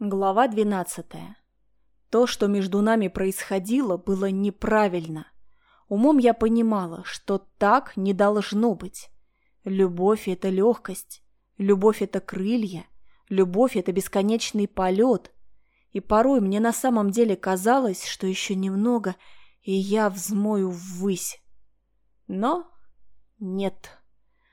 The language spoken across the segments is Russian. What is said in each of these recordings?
Глава двенадцатая. То, что между нами происходило, было неправильно. Умом я понимала, что так не должно быть. Любовь — это легкость, любовь — это крылья, любовь — это бесконечный полет. И порой мне на самом деле казалось, что еще немного, и я взмою ввысь. Но нет.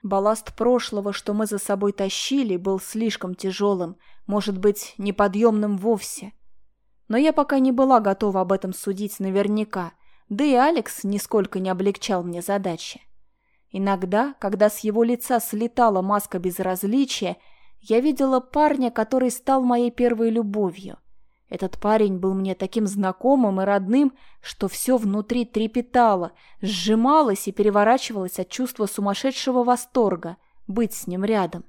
Балласт прошлого, что мы за собой тащили, был слишком тяжелым, может быть, неподъемным вовсе. Но я пока не была готова об этом судить наверняка, да и Алекс нисколько не облегчал мне задачи. Иногда, когда с его лица слетала маска безразличия, я видела парня, который стал моей первой любовью. Этот парень был мне таким знакомым и родным, что все внутри трепетало, сжималось и переворачивалось от чувства сумасшедшего восторга быть с ним рядом.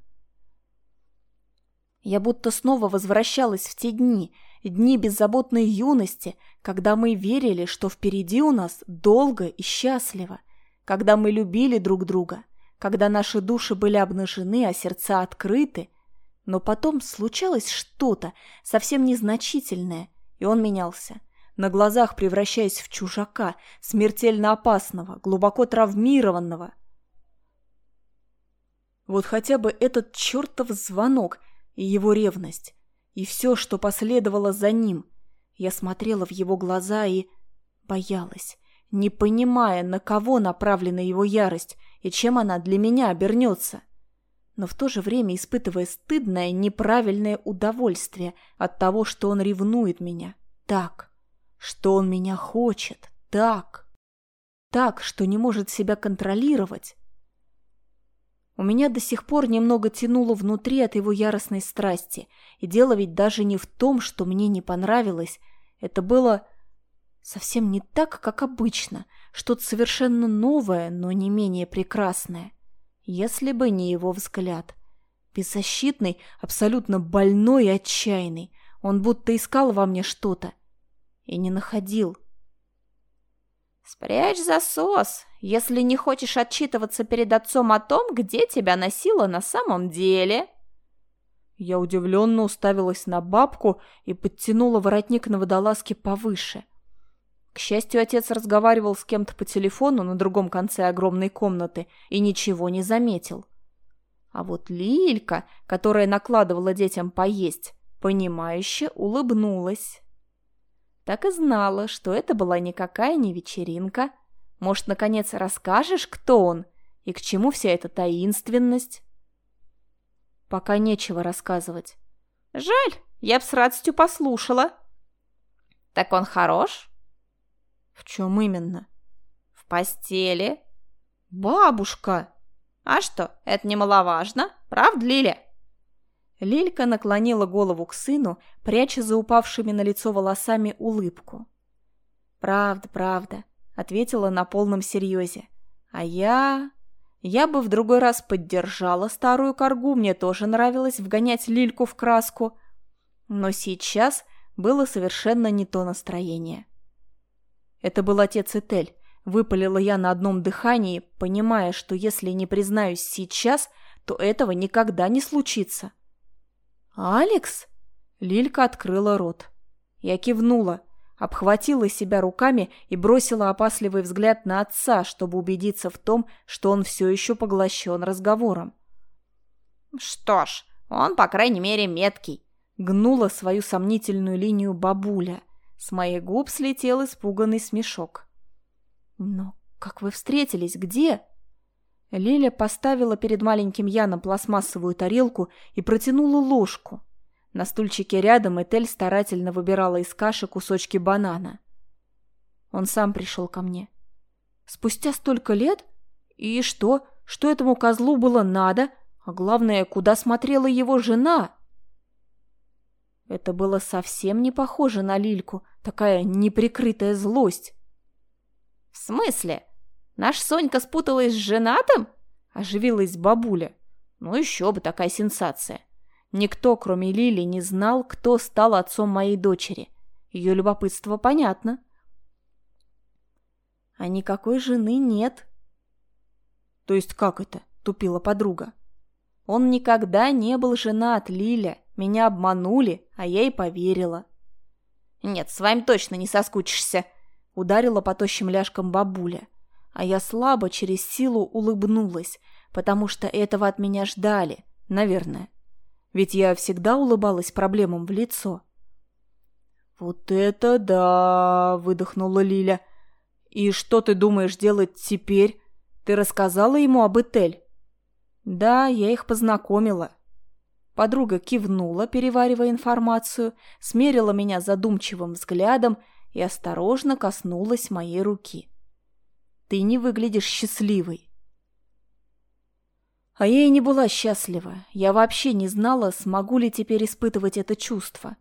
Я будто снова возвращалась в те дни, дни беззаботной юности, когда мы верили, что впереди у нас долго и счастливо, когда мы любили друг друга, когда наши души были обнажены, а сердца открыты, но потом случалось что-то совсем незначительное, и он менялся, на глазах превращаясь в чужака, смертельно опасного, глубоко травмированного. Вот хотя бы этот чертов звонок и его ревность, и все, что последовало за ним. Я смотрела в его глаза и боялась, не понимая, на кого направлена его ярость и чем она для меня обернется но в то же время испытывая стыдное, неправильное удовольствие от того, что он ревнует меня. Так, что он меня хочет. Так. Так, что не может себя контролировать. У меня до сих пор немного тянуло внутри от его яростной страсти. И дело ведь даже не в том, что мне не понравилось. Это было совсем не так, как обычно. Что-то совершенно новое, но не менее прекрасное. Если бы не его взгляд. Беззащитный, абсолютно больной и отчаянный. Он будто искал во мне что-то. И не находил. «Спрячь засос, если не хочешь отчитываться перед отцом о том, где тебя носило на самом деле». Я удивленно уставилась на бабку и подтянула воротник на водолазке повыше. К счастью, отец разговаривал с кем-то по телефону на другом конце огромной комнаты и ничего не заметил. А вот Лилька, которая накладывала детям поесть, понимающе улыбнулась. Так и знала, что это была никакая не вечеринка. Может, наконец расскажешь, кто он и к чему вся эта таинственность? Пока нечего рассказывать. Жаль, я б с радостью послушала. Так он хорош? В чем именно? В постели. Бабушка! А что, это немаловажно, правда, Лиля? Лилька наклонила голову к сыну, пряча за упавшими на лицо волосами улыбку. «Правда, правда», — ответила на полном серьезе. «А я...» Я бы в другой раз поддержала старую коргу, мне тоже нравилось вгонять Лильку в краску. Но сейчас было совершенно не то настроение. Это был отец Этель. Выпалила я на одном дыхании, понимая, что если не признаюсь сейчас, то этого никогда не случится. «Алекс?» Лилька открыла рот. Я кивнула, обхватила себя руками и бросила опасливый взгляд на отца, чтобы убедиться в том, что он все еще поглощен разговором. «Что ж, он, по крайней мере, меткий», — гнула свою сомнительную линию бабуля — с моих губ слетел испуганный смешок. «Но как вы встретились? Где?» Лиля поставила перед маленьким Яном пластмассовую тарелку и протянула ложку. На стульчике рядом Этель старательно выбирала из каши кусочки банана. Он сам пришел ко мне. Спустя столько лет? И что? Что этому козлу было надо? А главное, куда смотрела его жена? Это было совсем не похоже на Лильку, такая неприкрытая злость. «В смысле? Наш Сонька спуталась с женатым?» – оживилась бабуля. «Ну еще бы такая сенсация!» Никто, кроме Лили, не знал, кто стал отцом моей дочери. Ее любопытство понятно. А никакой жены нет. То есть как это? Тупила подруга. Он никогда не был женат, Лиля. Меня обманули, а я и поверила. «Нет, с вами точно не соскучишься», — ударила по тощим ляжкам бабуля. А я слабо через силу улыбнулась, потому что этого от меня ждали, наверное. Ведь я всегда улыбалась проблемам в лицо. «Вот это да!» — выдохнула Лиля. «И что ты думаешь делать теперь? Ты рассказала ему об Этель?» «Да, я их познакомила». Подруга кивнула, переваривая информацию, смерила меня задумчивым взглядом и осторожно коснулась моей руки. «Ты не выглядишь счастливой». А я и не была счастлива. Я вообще не знала, смогу ли теперь испытывать это чувство.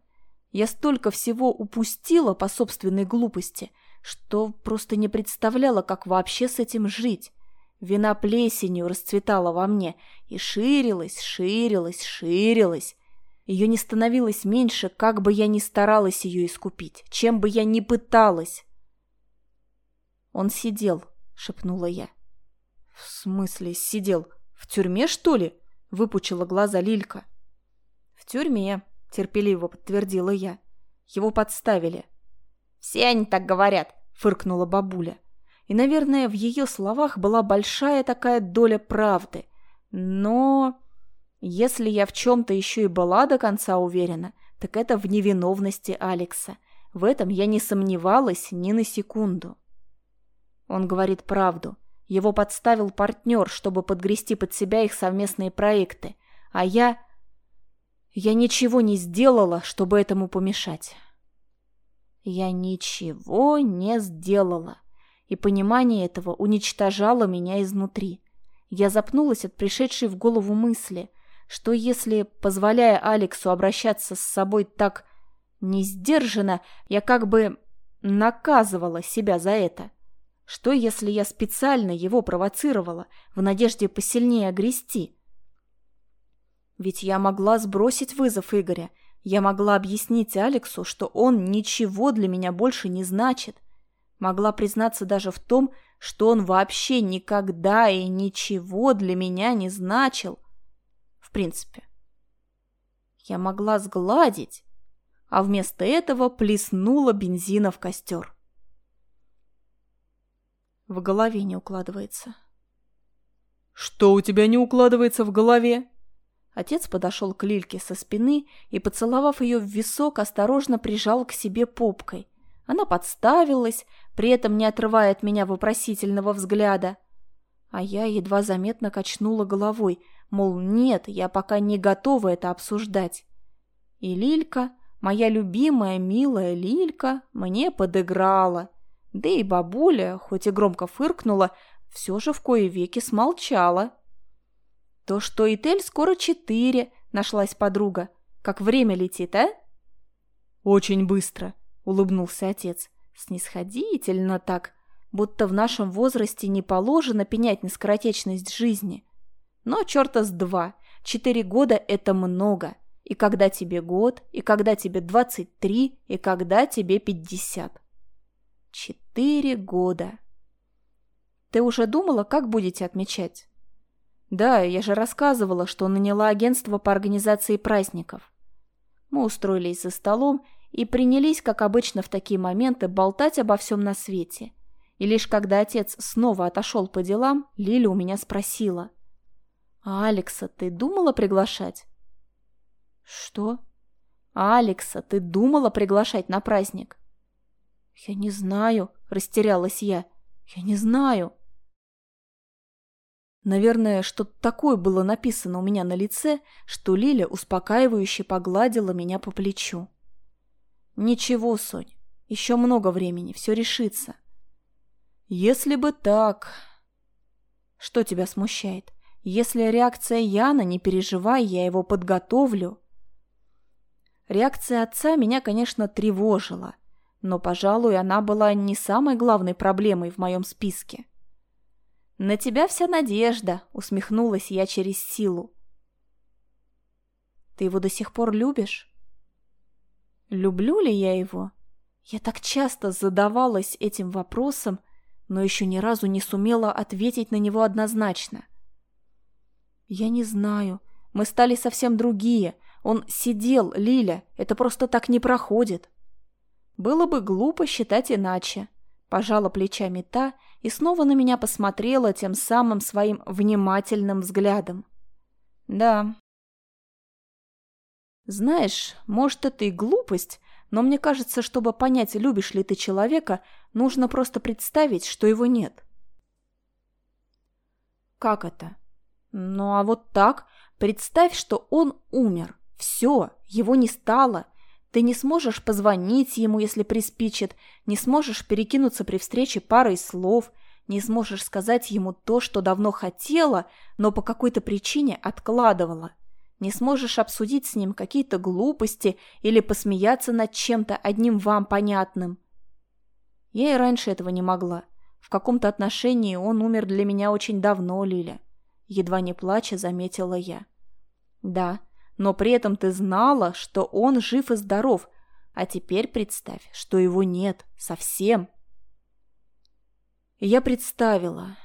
Я столько всего упустила по собственной глупости, что просто не представляла, как вообще с этим жить. Вина плесенью расцветала во мне и ширилась, ширилась, ширилась. Ее не становилось меньше, как бы я ни старалась ее искупить, чем бы я ни пыталась. «Он сидел», — шепнула я. «В смысле сидел? В тюрьме, что ли?» — выпучила глаза Лилька. «В тюрьме», — терпеливо подтвердила я. «Его подставили». «Все они так говорят», — фыркнула бабуля. И, наверное, в ее словах была большая такая доля правды. Но если я в чем-то еще и была до конца уверена, так это в невиновности Алекса. В этом я не сомневалась ни на секунду. Он говорит правду. Его подставил партнер, чтобы подгрести под себя их совместные проекты. А я... Я ничего не сделала, чтобы этому помешать. Я ничего не сделала и понимание этого уничтожало меня изнутри. Я запнулась от пришедшей в голову мысли, что если, позволяя Алексу обращаться с собой так несдержанно, я как бы наказывала себя за это. Что, если я специально его провоцировала, в надежде посильнее огрести? Ведь я могла сбросить вызов Игоря, я могла объяснить Алексу, что он ничего для меня больше не значит – Могла признаться даже в том, что он вообще никогда и ничего для меня не значил. В принципе. Я могла сгладить, а вместо этого плеснула бензина в костер. В голове не укладывается. «Что у тебя не укладывается в голове?» Отец подошел к Лильке со спины и, поцеловав ее в висок, осторожно прижал к себе попкой. Она подставилась, при этом не отрывая от меня вопросительного взгляда. А я едва заметно качнула головой, мол, нет, я пока не готова это обсуждать. И Лилька, моя любимая, милая Лилька, мне подыграла. Да и бабуля, хоть и громко фыркнула, все же в кое веки смолчала. То, что Итель скоро четыре, нашлась подруга. Как время летит, а? Очень быстро, улыбнулся отец. Снисходительно так, будто в нашем возрасте не положено пенять на скоротечность жизни. Но черта с два, четыре года – это много. И когда тебе год, и когда тебе двадцать три, и когда тебе пятьдесят. Четыре года. Ты уже думала, как будете отмечать? Да, я же рассказывала, что наняла агентство по организации праздников. Мы устроились за столом и принялись, как обычно в такие моменты, болтать обо всем на свете. И лишь когда отец снова отошел по делам, Лиля у меня спросила. «А Алекса ты думала приглашать?» «Что?» «А Алекса ты думала приглашать на праздник?» «Я не знаю», — растерялась я. «Я не знаю». Наверное, что-то такое было написано у меня на лице, что Лиля успокаивающе погладила меня по плечу. Ничего, Сонь, еще много времени, все решится. Если бы так... Что тебя смущает? Если реакция Яна, не переживай, я его подготовлю. Реакция отца меня, конечно, тревожила, но, пожалуй, она была не самой главной проблемой в моем списке. «На тебя вся надежда», — усмехнулась я через силу. «Ты его до сих пор любишь?» Люблю ли я его? Я так часто задавалась этим вопросом, но еще ни разу не сумела ответить на него однозначно. Я не знаю. Мы стали совсем другие. Он сидел, Лиля, это просто так не проходит. Было бы глупо считать иначе. Пожала плечами та и снова на меня посмотрела тем самым своим внимательным взглядом. Да. Знаешь, может, это и глупость, но мне кажется, чтобы понять, любишь ли ты человека, нужно просто представить, что его нет. Как это? Ну, а вот так. Представь, что он умер. Все, его не стало. Ты не сможешь позвонить ему, если приспичит, не сможешь перекинуться при встрече парой слов, не сможешь сказать ему то, что давно хотела, но по какой-то причине откладывала. Не сможешь обсудить с ним какие-то глупости или посмеяться над чем-то одним вам понятным. Я и раньше этого не могла. В каком-то отношении он умер для меня очень давно, Лиля. Едва не плача, заметила я. Да, но при этом ты знала, что он жив и здоров, а теперь представь, что его нет совсем. Я представила.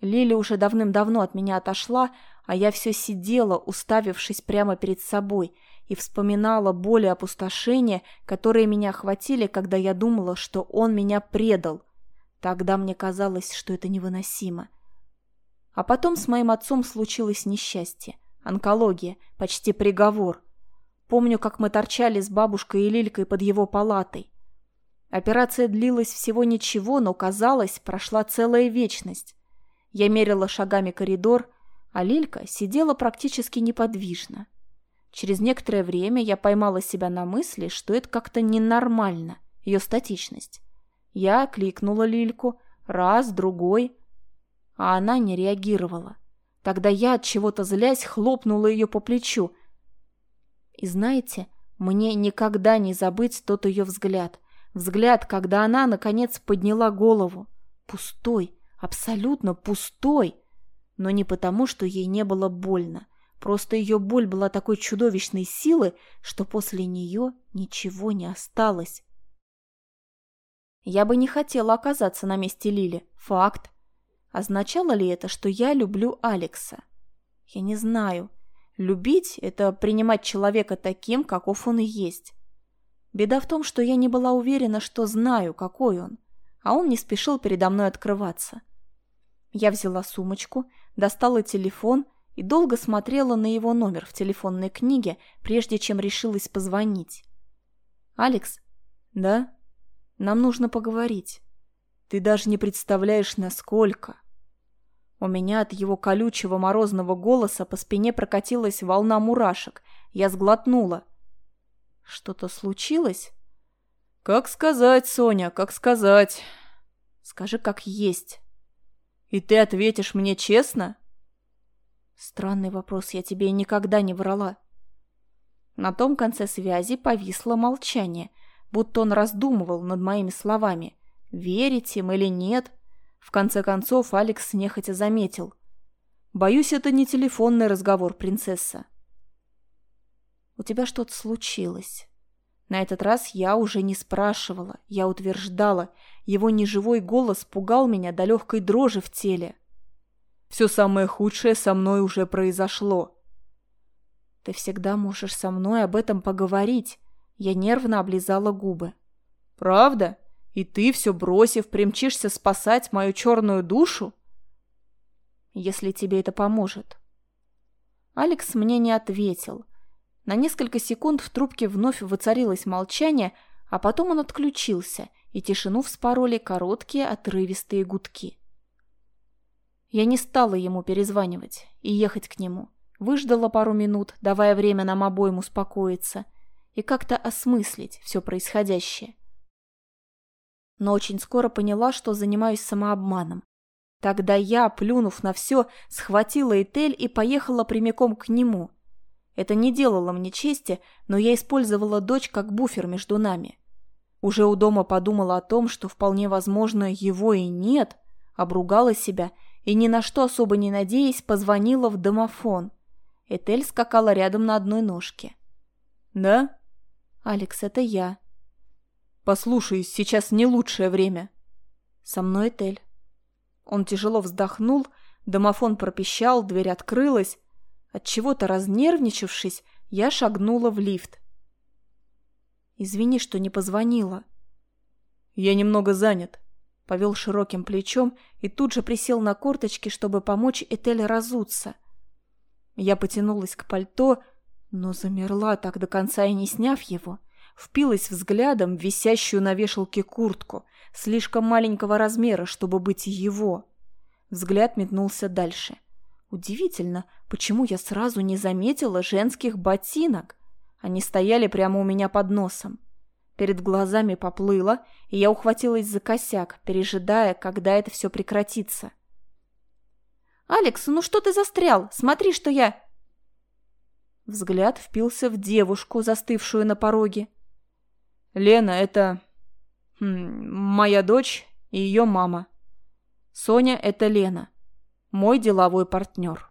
Лили уже давным-давно от меня отошла, а я все сидела, уставившись прямо перед собой, и вспоминала боли опустошения, которые меня охватили, когда я думала, что он меня предал. Тогда мне казалось, что это невыносимо. А потом с моим отцом случилось несчастье. Онкология, почти приговор. Помню, как мы торчали с бабушкой и Лилькой под его палатой. Операция длилась всего ничего, но, казалось, прошла целая вечность. Я мерила шагами коридор, а Лилька сидела практически неподвижно. Через некоторое время я поймала себя на мысли, что это как-то ненормально, ее статичность. Я кликнула Лильку, раз, другой, а она не реагировала. Тогда я от чего-то злясь хлопнула ее по плечу. И знаете, мне никогда не забыть тот ее взгляд. Взгляд, когда она, наконец, подняла голову. Пустой, абсолютно пустой. Но не потому, что ей не было больно. Просто ее боль была такой чудовищной силы, что после нее ничего не осталось. Я бы не хотела оказаться на месте Лили. Факт. Означало ли это, что я люблю Алекса? Я не знаю. Любить – это принимать человека таким, каков он и есть. Беда в том, что я не была уверена, что знаю, какой он, а он не спешил передо мной открываться. Я взяла сумочку, достала телефон и долго смотрела на его номер в телефонной книге, прежде чем решилась позвонить. «Алекс?» «Да?» «Нам нужно поговорить. Ты даже не представляешь, насколько...» У меня от его колючего морозного голоса по спине прокатилась волна мурашек. Я сглотнула. Что-то случилось? Как сказать, Соня, как сказать? Скажи, как есть. И ты ответишь мне честно? Странный вопрос, я тебе никогда не врала. На том конце связи повисло молчание, будто он раздумывал над моими словами. Верить им или нет — в конце концов, Алекс нехотя заметил. «Боюсь, это не телефонный разговор, принцесса». «У тебя что-то случилось». На этот раз я уже не спрашивала, я утверждала. Его неживой голос пугал меня до легкой дрожи в теле. «Все самое худшее со мной уже произошло». «Ты всегда можешь со мной об этом поговорить». Я нервно облизала губы. «Правда?» И ты, все бросив, примчишься спасать мою черную душу? Если тебе это поможет. Алекс мне не ответил. На несколько секунд в трубке вновь воцарилось молчание, а потом он отключился, и тишину вспороли короткие отрывистые гудки. Я не стала ему перезванивать и ехать к нему. Выждала пару минут, давая время нам обоим успокоиться и как-то осмыслить все происходящее но очень скоро поняла, что занимаюсь самообманом. Тогда я, плюнув на все, схватила Этель и поехала прямиком к нему. Это не делало мне чести, но я использовала дочь как буфер между нами. Уже у дома подумала о том, что вполне возможно его и нет, обругала себя и ни на что особо не надеясь позвонила в домофон. Этель скакала рядом на одной ножке. «Да?» «Алекс, это я», «Послушай, сейчас не лучшее время». «Со мной Тель». Он тяжело вздохнул, домофон пропищал, дверь открылась. Отчего-то разнервничавшись, я шагнула в лифт. «Извини, что не позвонила». «Я немного занят», — повел широким плечом и тут же присел на корточки, чтобы помочь Этель разуться. Я потянулась к пальто, но замерла так до конца и не сняв его. Впилась взглядом в висящую на вешалке куртку, слишком маленького размера, чтобы быть его. Взгляд метнулся дальше. Удивительно, почему я сразу не заметила женских ботинок. Они стояли прямо у меня под носом. Перед глазами поплыло, и я ухватилась за косяк, пережидая, когда это все прекратится. «Алекс, ну что ты застрял? Смотри, что я...» Взгляд впился в девушку, застывшую на пороге. «Лена, это... Хм, моя дочь и ее мама. Соня — это Лена, мой деловой партнер».